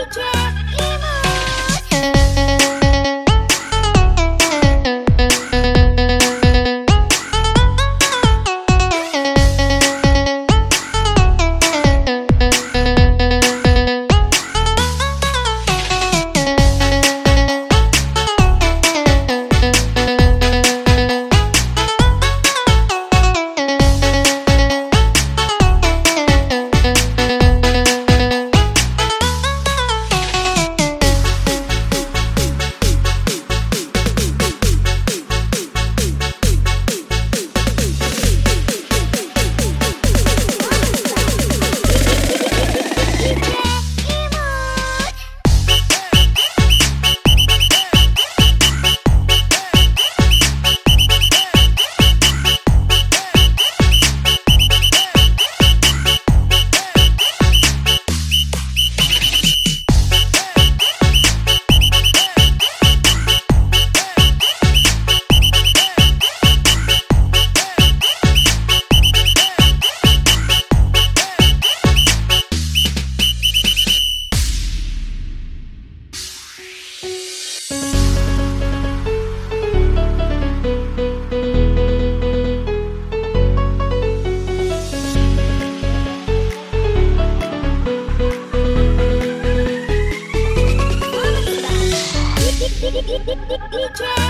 DJ DJ.